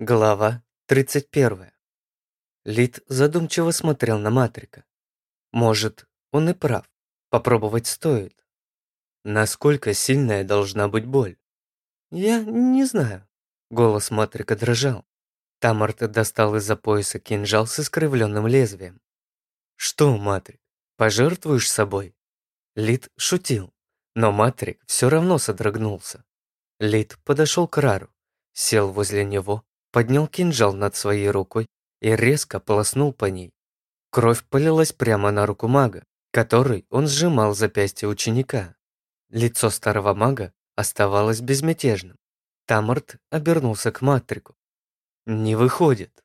Глава 31. Лид задумчиво смотрел на Матрика. Может, он и прав. Попробовать стоит. Насколько сильная должна быть боль? Я не знаю. Голос Матрика дрожал. Тамарт достал из-за пояса кинжал с искривленным лезвием. Что, Матрик, пожертвуешь собой? Лид шутил, но Матрик все равно содрогнулся. Лид подошел к Рару, сел возле него поднял кинжал над своей рукой и резко полоснул по ней. Кровь полилась прямо на руку мага, которой он сжимал запястье ученика. Лицо старого мага оставалось безмятежным. Тамарт обернулся к Матрику. «Не выходит».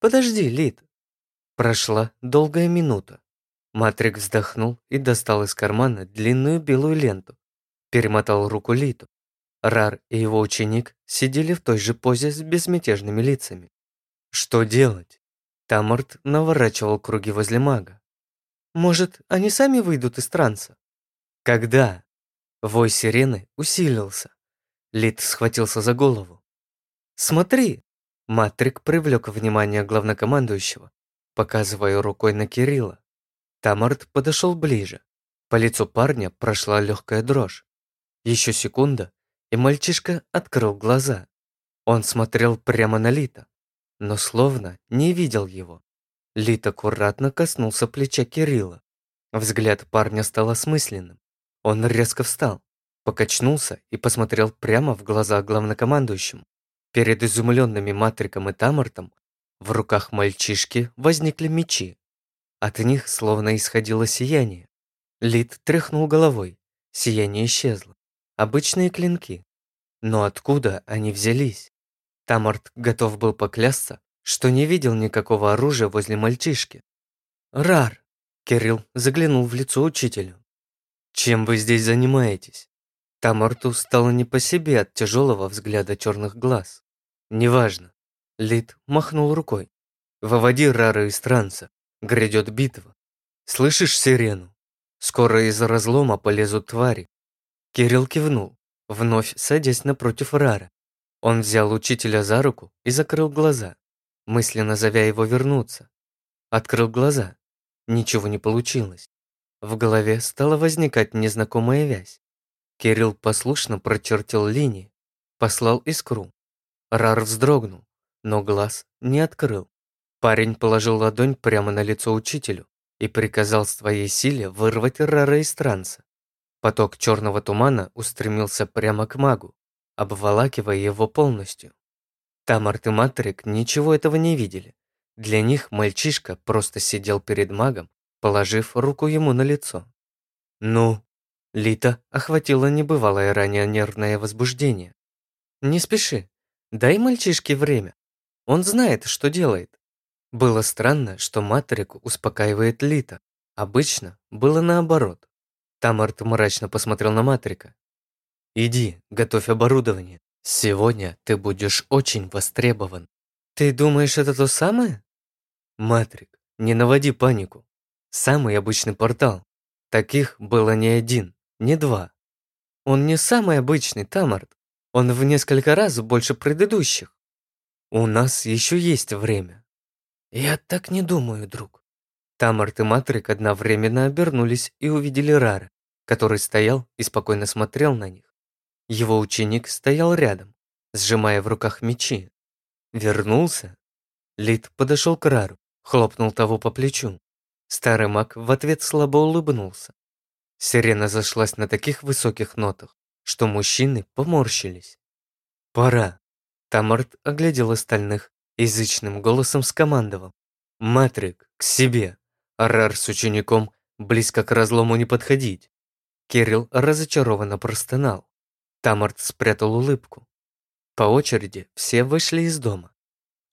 «Подожди, Лид». Прошла долгая минута. Матрик вздохнул и достал из кармана длинную белую ленту. Перемотал руку Литу. Рар и его ученик сидели в той же позе с безмятежными лицами. Что делать? Тамарт наворачивал круги возле мага. Может, они сами выйдут из транса? Когда? Вой сирены усилился. Лид схватился за голову. «Смотри!» Матрик привлек внимание главнокомандующего, показывая рукой на Кирилла. Тамарт подошел ближе. По лицу парня прошла легкая дрожь. Еще секунда, и мальчишка открыл глаза. Он смотрел прямо на Лита, но словно не видел его. Лит аккуратно коснулся плеча Кирилла. Взгляд парня стал осмысленным. Он резко встал, покачнулся и посмотрел прямо в глаза главнокомандующему. Перед изумленными Матриком и Тамартом в руках мальчишки возникли мечи. От них словно исходило сияние. Лит тряхнул головой, сияние исчезло. Обычные клинки. Но откуда они взялись? Тамарт готов был поклясться, что не видел никакого оружия возле мальчишки. «Рар!» – Кирилл заглянул в лицо учителю. «Чем вы здесь занимаетесь?» Тамарту стало не по себе от тяжелого взгляда черных глаз. «Неважно». Лид махнул рукой. «Выводи Рара из транса. Грядет битва. Слышишь сирену? Скоро из разлома полезут твари. Кирилл кивнул, вновь садясь напротив Рара. Он взял учителя за руку и закрыл глаза, мысленно зовя его вернуться. Открыл глаза. Ничего не получилось. В голове стала возникать незнакомая вязь. Кирилл послушно прочертил линии, послал искру. Рар вздрогнул, но глаз не открыл. Парень положил ладонь прямо на лицо учителю и приказал своей силе вырвать Рара из транса. Поток черного тумана устремился прямо к магу, обволакивая его полностью. Тамарт и Матрик ничего этого не видели. Для них мальчишка просто сидел перед магом, положив руку ему на лицо. «Ну?» Лита охватила небывалое ранее нервное возбуждение. «Не спеши. Дай мальчишке время. Он знает, что делает». Было странно, что Матрик успокаивает Лита. Обычно было наоборот. Тамарт мрачно посмотрел на Матрика. «Иди, готовь оборудование. Сегодня ты будешь очень востребован». «Ты думаешь, это то самое?» «Матрик, не наводи панику. Самый обычный портал. Таких было не один, не два. Он не самый обычный, Тамарт. Он в несколько раз больше предыдущих. У нас еще есть время». «Я так не думаю, друг». Тамарт и Матрик одновременно обернулись и увидели Рара, который стоял и спокойно смотрел на них. Его ученик стоял рядом, сжимая в руках мечи. Вернулся? Лид подошел к Рару, хлопнул того по плечу. Старый маг в ответ слабо улыбнулся. Сирена зашлась на таких высоких нотах, что мужчины поморщились. «Пора!» Тамарт оглядел остальных, язычным голосом скомандовал. «Матрик, к себе!» Арар с учеником близко к разлому не подходить. Кирилл разочарованно простонал. Тамарт спрятал улыбку. По очереди все вышли из дома.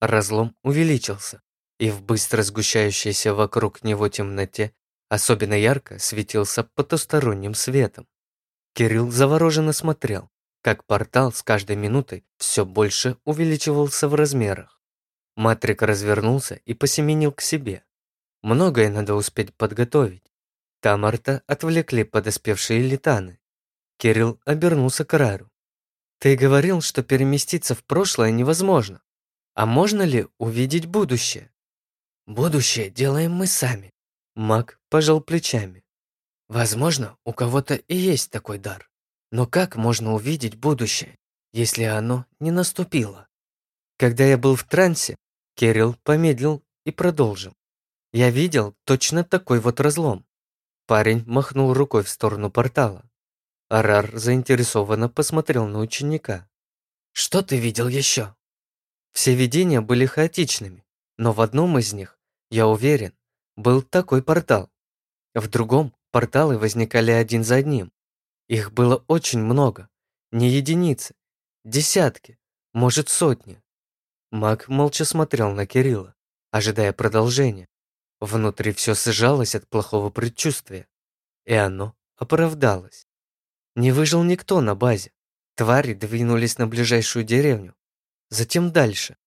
Разлом увеличился, и в быстро сгущающейся вокруг него темноте особенно ярко светился потусторонним светом. Кирилл завороженно смотрел, как портал с каждой минутой все больше увеличивался в размерах. Матрик развернулся и посеменил к себе. Многое надо успеть подготовить. Тамарта отвлекли подоспевшие летаны. Кирилл обернулся к Рару. «Ты говорил, что переместиться в прошлое невозможно. А можно ли увидеть будущее? Будущее делаем мы сами. Маг пожал плечами. Возможно, у кого-то и есть такой дар. Но как можно увидеть будущее, если оно не наступило? Когда я был в трансе, Кирилл помедлил и продолжил. Я видел точно такой вот разлом. Парень махнул рукой в сторону портала. Арар заинтересованно посмотрел на ученика. «Что ты видел еще?» Все видения были хаотичными, но в одном из них, я уверен, был такой портал. В другом порталы возникали один за одним. Их было очень много, не единицы, десятки, может сотни. Маг молча смотрел на Кирилла, ожидая продолжения. Внутри все сжалось от плохого предчувствия. И оно оправдалось. Не выжил никто на базе. Твари двинулись на ближайшую деревню. Затем дальше.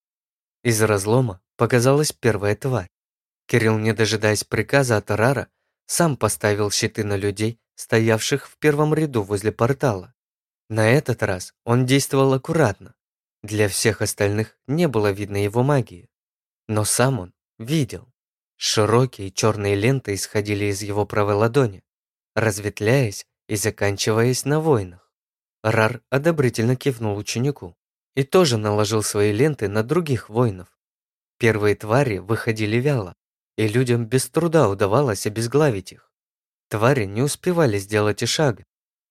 Из разлома показалась первая тварь. Кирилл, не дожидаясь приказа от Арара, сам поставил щиты на людей, стоявших в первом ряду возле портала. На этот раз он действовал аккуратно. Для всех остальных не было видно его магии. Но сам он видел. Широкие черные ленты исходили из его правой ладони, разветвляясь и заканчиваясь на воинах. Рар одобрительно кивнул ученику и тоже наложил свои ленты на других воинов. Первые твари выходили вяло, и людям без труда удавалось обезглавить их. Твари не успевали сделать и шага,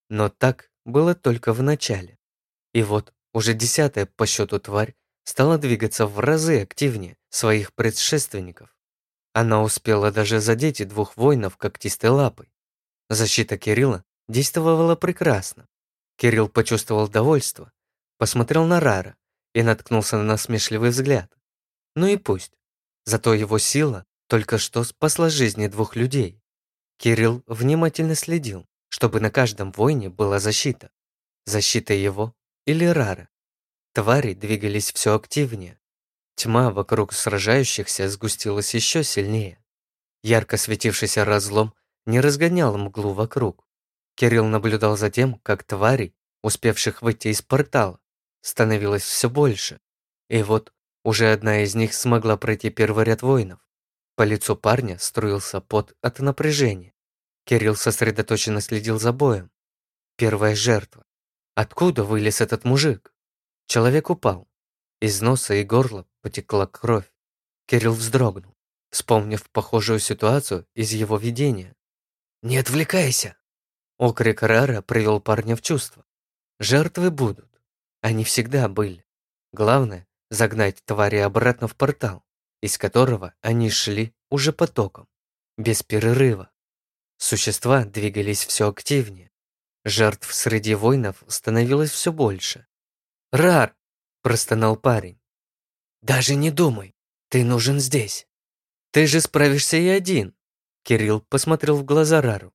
но так было только в начале. И вот уже десятая по счету тварь стала двигаться в разы активнее своих предшественников. Она успела даже задеть и двух воинов когтистой лапой. Защита Кирилла действовала прекрасно. Кирилл почувствовал довольство, посмотрел на Рара и наткнулся на насмешливый взгляд. Ну и пусть. Зато его сила только что спасла жизни двух людей. Кирилл внимательно следил, чтобы на каждом воине была защита. Защита его или Рара. Твари двигались все активнее. Тьма вокруг сражающихся сгустилась еще сильнее. Ярко светившийся разлом не разгонял мглу вокруг. Кирилл наблюдал за тем, как тварей, успевших выйти из портала, становилось все больше. И вот уже одна из них смогла пройти первый ряд воинов. По лицу парня струился пот от напряжения. Кирилл сосредоточенно следил за боем. Первая жертва. Откуда вылез этот мужик? Человек упал. Из носа и горла потекла кровь. Кирилл вздрогнул, вспомнив похожую ситуацию из его видения. «Не отвлекайся!» Окрик Рара привел парня в чувство. Жертвы будут. Они всегда были. Главное – загнать твари обратно в портал из которого они шли уже потоком, без перерыва. Существа двигались все активнее. Жертв среди воинов становилось все больше. «Рар!» – простонал парень. «Даже не думай, ты нужен здесь». «Ты же справишься и один!» Кирилл посмотрел в глаза Рару.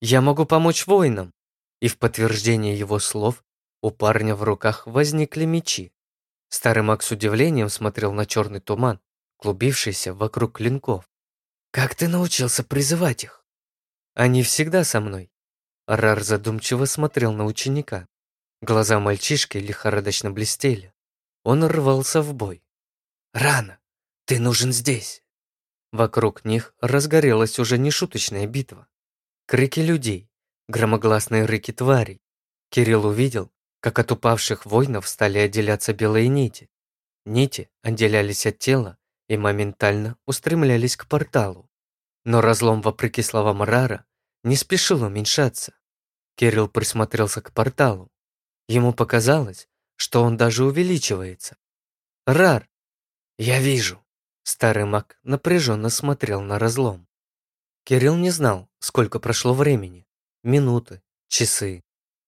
«Я могу помочь воинам!» И в подтверждение его слов у парня в руках возникли мечи. Старый маг с удивлением смотрел на черный туман, клубившийся вокруг клинков. «Как ты научился призывать их?» «Они всегда со мной». Рар задумчиво смотрел на ученика. Глаза мальчишки лихорадочно блестели. Он рвался в бой. «Рано! Ты нужен здесь!» Вокруг них разгорелась уже нешуточная битва. Крики людей, громогласные рыки тварей. Кирилл увидел, как от упавших воинов стали отделяться белые нити. Нити отделялись от тела и моментально устремлялись к порталу. Но разлом, вопреки словам Рара, не спешил уменьшаться. Кирилл присмотрелся к порталу. Ему показалось, что он даже увеличивается. «Рар!» «Я вижу!» Старый маг напряженно смотрел на разлом. Кирилл не знал, сколько прошло времени. Минуты, часы.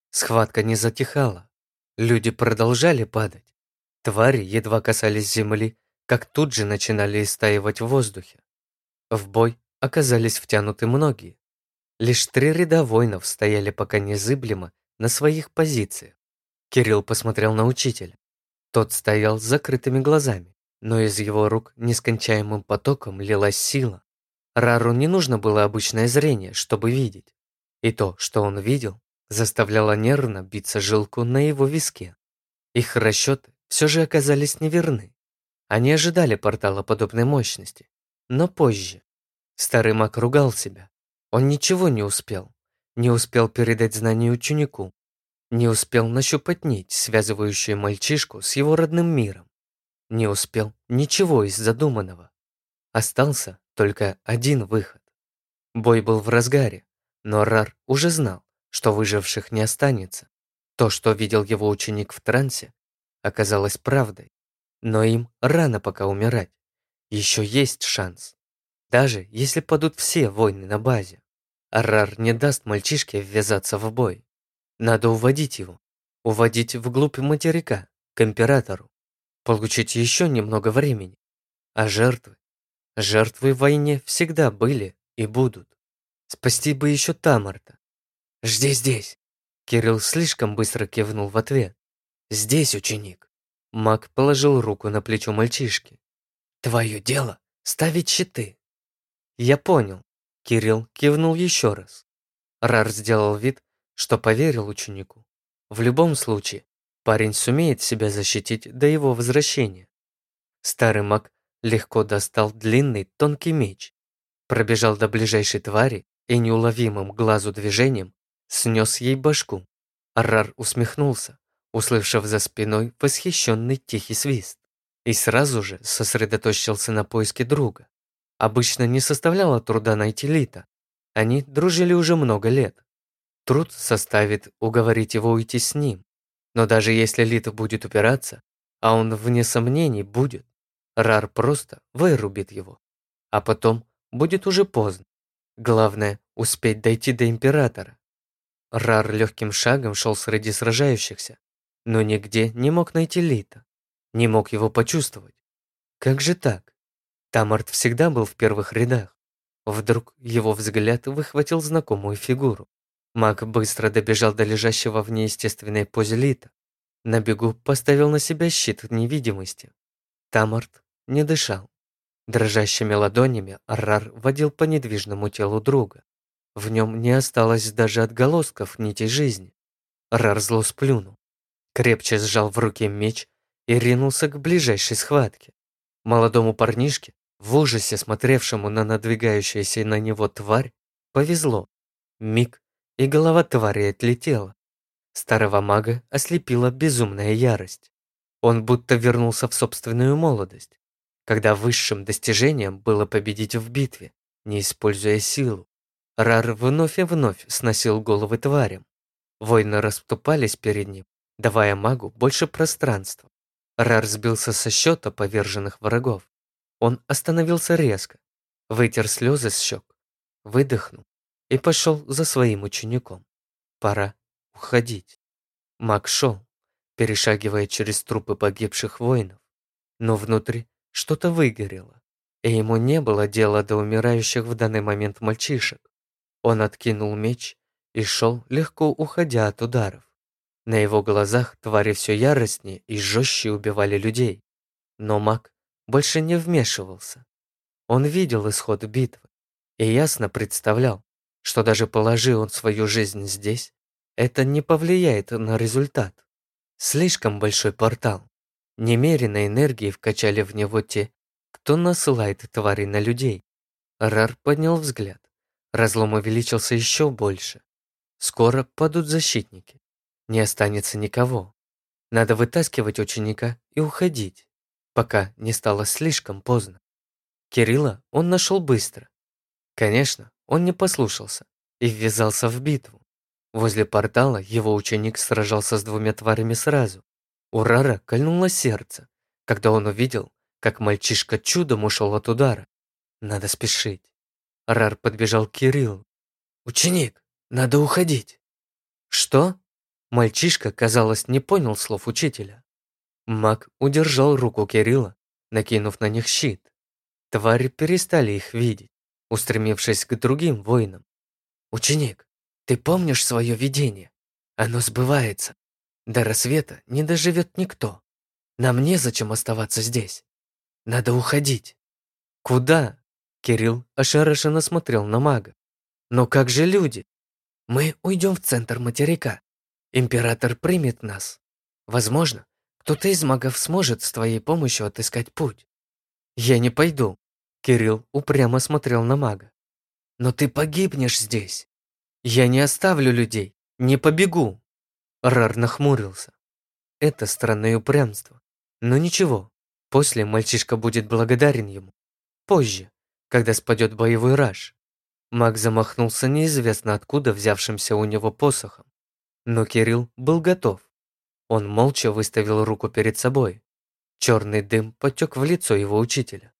Схватка не затихала. Люди продолжали падать. Твари едва касались земли, как тут же начинали истаивать в воздухе. В бой оказались втянуты многие. Лишь три ряда воинов стояли пока незыблемо на своих позициях. Кирилл посмотрел на учителя. Тот стоял с закрытыми глазами, но из его рук нескончаемым потоком лилась сила. Рару не нужно было обычное зрение, чтобы видеть. И то, что он видел, заставляло нервно биться жилку на его виске. Их расчеты все же оказались неверны. Они ожидали портала подобной мощности, но позже. Старый маг ругал себя. Он ничего не успел. Не успел передать знания ученику. Не успел нащупать нить, связывающую мальчишку с его родным миром. Не успел ничего из задуманного. Остался только один выход. Бой был в разгаре, но Рар уже знал, что выживших не останется. То, что видел его ученик в трансе, оказалось правдой. Но им рано пока умирать. Еще есть шанс. Даже если падут все войны на базе. Аррар не даст мальчишке ввязаться в бой. Надо уводить его. Уводить вглубь материка, к императору. Получить еще немного времени. А жертвы? Жертвы в войне всегда были и будут. Спасти бы еще Тамарта. «Жди здесь!» Кирилл слишком быстро кивнул в ответ. «Здесь, ученик!» Маг положил руку на плечо мальчишки. «Твое дело — ставить щиты!» «Я понял». Кирилл кивнул еще раз. Рар сделал вид, что поверил ученику. В любом случае, парень сумеет себя защитить до его возвращения. Старый маг легко достал длинный тонкий меч, пробежал до ближайшей твари и неуловимым глазу движением снес ей башку. Аррар усмехнулся, услышав за спиной восхищенный тихий свист, и сразу же сосредоточился на поиске друга. Обычно не составляло труда найти Лита. Они дружили уже много лет. Труд составит уговорить его уйти с ним. Но даже если Лита будет упираться, а он вне сомнений будет, Рар просто вырубит его. А потом будет уже поздно. Главное – успеть дойти до Императора. Рар легким шагом шел среди сражающихся, но нигде не мог найти Лита, не мог его почувствовать. Как же так? Тамарт всегда был в первых рядах. Вдруг его взгляд выхватил знакомую фигуру. Маг быстро добежал до лежащего в неестественной позе Лита. На бегу поставил на себя щит невидимости. Тамарт не дышал. Дрожащими ладонями Аррар водил по недвижному телу друга. В нем не осталось даже отголосков нитей жизни. Рар зло сплюнул, крепче сжал в руке меч и ринулся к ближайшей схватке. Молодому парнишке, в ужасе смотревшему на надвигающуюся на него тварь, повезло. Миг, и голова твари отлетела. Старого мага ослепила безумная ярость. Он будто вернулся в собственную молодость, когда высшим достижением было победить в битве, не используя силу. Рар вновь и вновь сносил головы тварям. Воины расступались перед ним, давая магу больше пространства. Рар сбился со счета поверженных врагов. Он остановился резко, вытер слезы с щек, выдохнул и пошел за своим учеником. Пора уходить. Маг шел, перешагивая через трупы погибших воинов, но внутри что-то выгорело, и ему не было дела до умирающих в данный момент мальчишек. Он откинул меч и шел, легко уходя от ударов. На его глазах твари все яростнее и жестче убивали людей. Но маг больше не вмешивался. Он видел исход битвы и ясно представлял, что даже положи он свою жизнь здесь, это не повлияет на результат. Слишком большой портал. Немерено энергии вкачали в него те, кто насылает твари на людей. Рар поднял взгляд. Разлом увеличился еще больше. Скоро падут защитники. Не останется никого. Надо вытаскивать ученика и уходить, пока не стало слишком поздно. Кирилла он нашел быстро. Конечно, он не послушался и ввязался в битву. Возле портала его ученик сражался с двумя тварями сразу. У Рара кольнуло сердце, когда он увидел, как мальчишка чудом ушел от удара. Надо спешить. Рар подбежал к Кириллу. «Ученик, надо уходить!» «Что?» Мальчишка, казалось, не понял слов учителя. Маг удержал руку Кирилла, накинув на них щит. Твари перестали их видеть, устремившись к другим воинам. «Ученик, ты помнишь свое видение? Оно сбывается. До рассвета не доживет никто. Нам незачем оставаться здесь. Надо уходить». «Куда?» Кирилл ошарашенно смотрел на мага. «Но как же люди? Мы уйдем в центр материка. Император примет нас. Возможно, Кто-то из магов сможет с твоей помощью отыскать путь. Я не пойду. Кирилл упрямо смотрел на мага. Но ты погибнешь здесь. Я не оставлю людей, не побегу. Рар нахмурился. Это странное упрямство. Но ничего, после мальчишка будет благодарен ему. Позже, когда спадет боевой раж. Маг замахнулся неизвестно откуда взявшимся у него посохом. Но Кирилл был готов. Он молча выставил руку перед собой. Черный дым потек в лицо его учителя.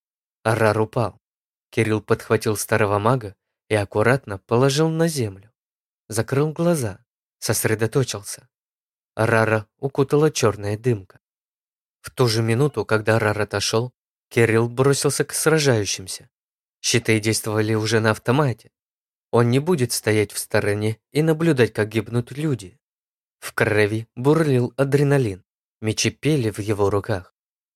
Арар упал. Кирилл подхватил старого мага и аккуратно положил на землю. Закрыл глаза, сосредоточился. Рара укутала черная дымка. В ту же минуту, когда Рар отошел, Кирилл бросился к сражающимся. Щиты действовали уже на автомате. Он не будет стоять в стороне и наблюдать, как гибнут люди. В крови бурлил адреналин. Мечи пели в его руках.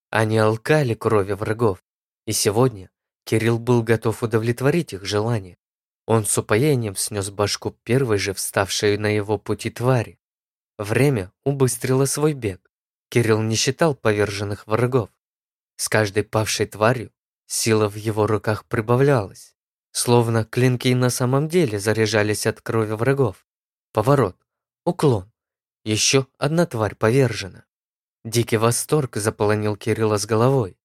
Они алкали крови врагов. И сегодня Кирилл был готов удовлетворить их желание. Он с упоением снес башку первой же вставшей на его пути твари. Время убыстрило свой бег. Кирилл не считал поверженных врагов. С каждой павшей тварью сила в его руках прибавлялась. Словно клинки на самом деле заряжались от крови врагов. Поворот, уклон. Еще одна тварь повержена. Дикий восторг заполонил Кирилла с головой.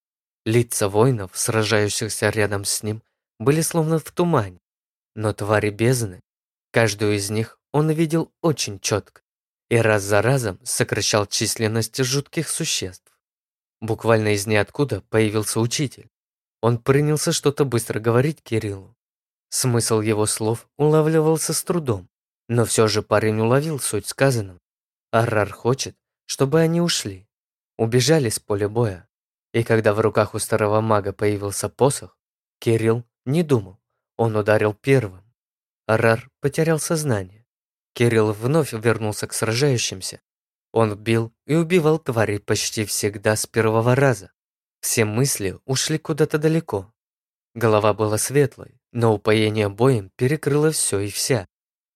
Лица воинов, сражающихся рядом с ним, были словно в тумане. Но твари бездны, каждую из них он видел очень четко и раз за разом сокращал численность жутких существ. Буквально из ниоткуда появился учитель. Он принялся что-то быстро говорить Кириллу. Смысл его слов улавливался с трудом, но все же парень уловил суть сказанного. Аррар хочет, чтобы они ушли, убежали с поля боя. И когда в руках у старого мага появился посох, Кирилл не думал, он ударил первым. Аррар потерял сознание. Кирилл вновь вернулся к сражающимся. Он бил и убивал тварей почти всегда с первого раза. Все мысли ушли куда-то далеко. Голова была светлой, но упоение боем перекрыло все и вся.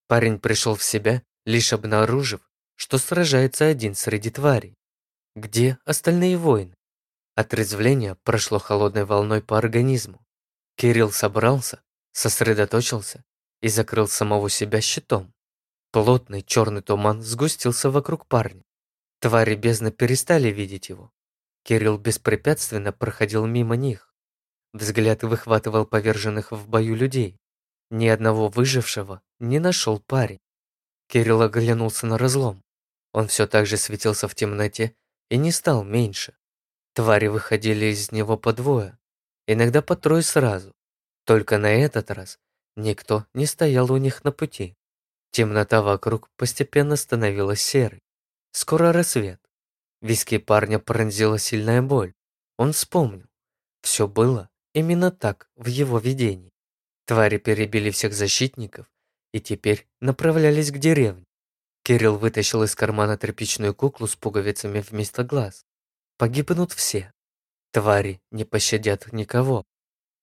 Парень пришел в себя, лишь обнаружив, что сражается один среди тварей. Где остальные воины? Отрезвление прошло холодной волной по организму. Кирилл собрался, сосредоточился и закрыл самого себя щитом. Плотный черный туман сгустился вокруг парня. Твари бездны перестали видеть его. Кирилл беспрепятственно проходил мимо них. Взгляд выхватывал поверженных в бою людей. Ни одного выжившего не нашел парень. Кирилл оглянулся на разлом. Он все так же светился в темноте и не стал меньше. Твари выходили из него по двое, иногда по трое сразу. Только на этот раз никто не стоял у них на пути. Темнота вокруг постепенно становилась серой. Скоро рассвет. Виски парня пронзила сильная боль. Он вспомнил. Все было именно так в его видении. Твари перебили всех защитников и теперь направлялись к деревне. Кирилл вытащил из кармана тряпичную куклу с пуговицами вместо глаз. Погибнут все. Твари не пощадят никого.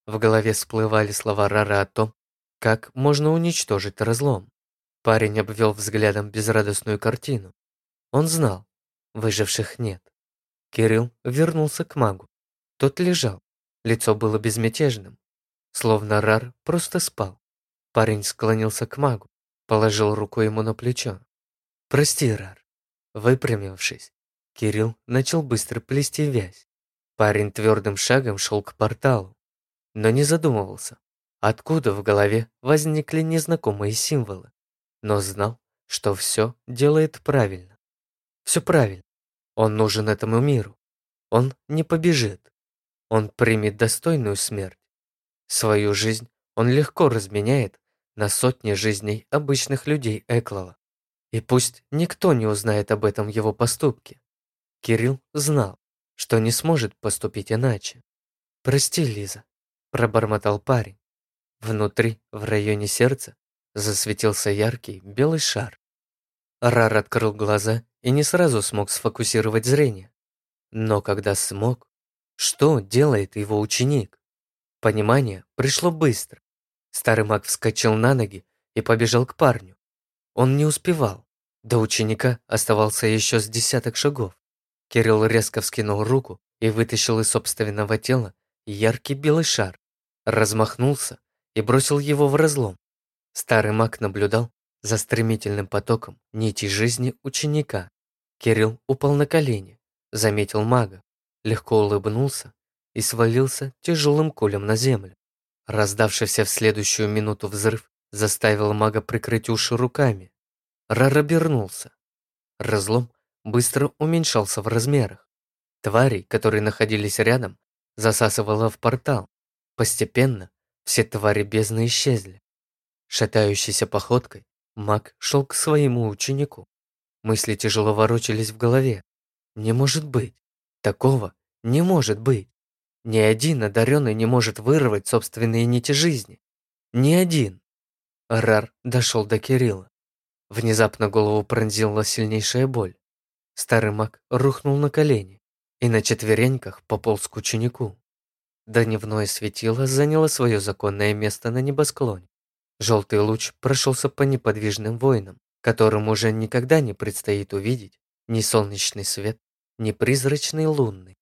В голове всплывали слова Рара о том, как можно уничтожить разлом. Парень обвел взглядом безрадостную картину. Он знал, выживших нет. Кирилл вернулся к магу. Тот лежал, лицо было безмятежным, словно Рар просто спал. Парень склонился к магу, положил руку ему на плечо. «Прости, Рар». Выпрямившись, Кирилл начал быстро плести вязь. Парень твердым шагом шел к порталу, но не задумывался, откуда в голове возникли незнакомые символы но знал, что все делает правильно. Все правильно. Он нужен этому миру. Он не побежит. Он примет достойную смерть. Свою жизнь он легко разменяет на сотни жизней обычных людей Эклала. И пусть никто не узнает об этом его поступке. Кирилл знал, что не сможет поступить иначе. «Прости, Лиза», – пробормотал парень. Внутри, в районе сердца, засветился яркий белый шар. Рар открыл глаза и не сразу смог сфокусировать зрение. Но когда смог, что делает его ученик? Понимание пришло быстро. Старый маг вскочил на ноги и побежал к парню. Он не успевал. До ученика оставался еще с десяток шагов. Кирилл резко вскинул руку и вытащил из собственного тела яркий белый шар, размахнулся и бросил его в разлом. Старый маг наблюдал за стремительным потоком нитей жизни ученика. Кирилл упал на колени, заметил мага, легко улыбнулся и свалился тяжелым кулем на землю. Раздавшийся в следующую минуту взрыв заставил мага прикрыть уши руками. Рар обернулся. Разлом быстро уменьшался в размерах. Твари, которые находились рядом, засасывало в портал. Постепенно все твари бездны исчезли. Шатающейся походкой маг шел к своему ученику. Мысли тяжело ворочались в голове. Не может быть. Такого не может быть. Ни один одаренный не может вырвать собственные нити жизни. Ни один. Рар дошел до Кирилла. Внезапно голову пронзила сильнейшая боль. Старый маг рухнул на колени и на четвереньках пополз к ученику. Дневное светило заняло свое законное место на небосклоне. Желтый луч прошелся по неподвижным воинам, которым уже никогда не предстоит увидеть ни солнечный свет, ни призрачный лунный.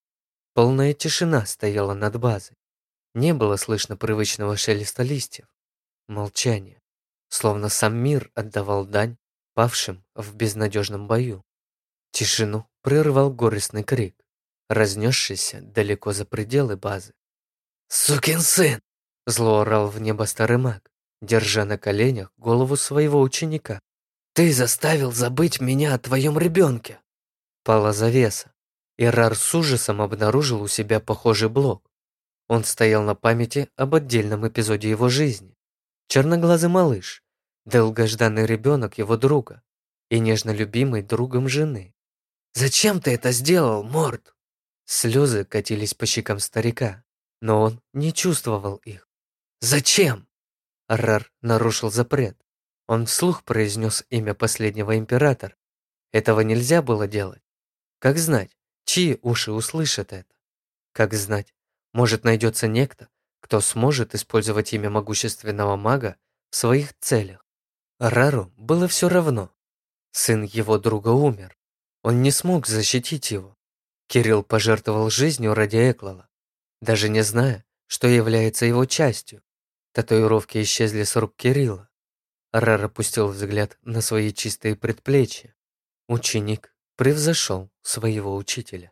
Полная тишина стояла над базой. Не было слышно привычного шелеста листьев. Молчание, словно сам мир отдавал дань павшим в безнадежном бою. Тишину прервал горестный крик, разнесшийся далеко за пределы базы. «Сукин сын!» – зло орал в небо старый маг, держа на коленях голову своего ученика. «Ты заставил забыть меня о твоем ребенке!» Пала завеса, и Рар с ужасом обнаружил у себя похожий блок. Он стоял на памяти об отдельном эпизоде его жизни. Черноглазый малыш, долгожданный ребенок его друга и нежно любимый другом жены. «Зачем ты это сделал, Морд?» Слезы катились по щекам старика, но он не чувствовал их. «Зачем?» Рар нарушил запрет. Он вслух произнес имя последнего императора. Этого нельзя было делать. Как знать, Чьи уши услышат это? Как знать, может найдется некто, кто сможет использовать имя могущественного мага в своих целях. Рару было все равно. Сын его друга умер. Он не смог защитить его. Кирилл пожертвовал жизнью ради Эклала, даже не зная, что является его частью. Татуировки исчезли с рук Кирилла. Рар опустил взгляд на свои чистые предплечья. Ученик превзошел своего учителя.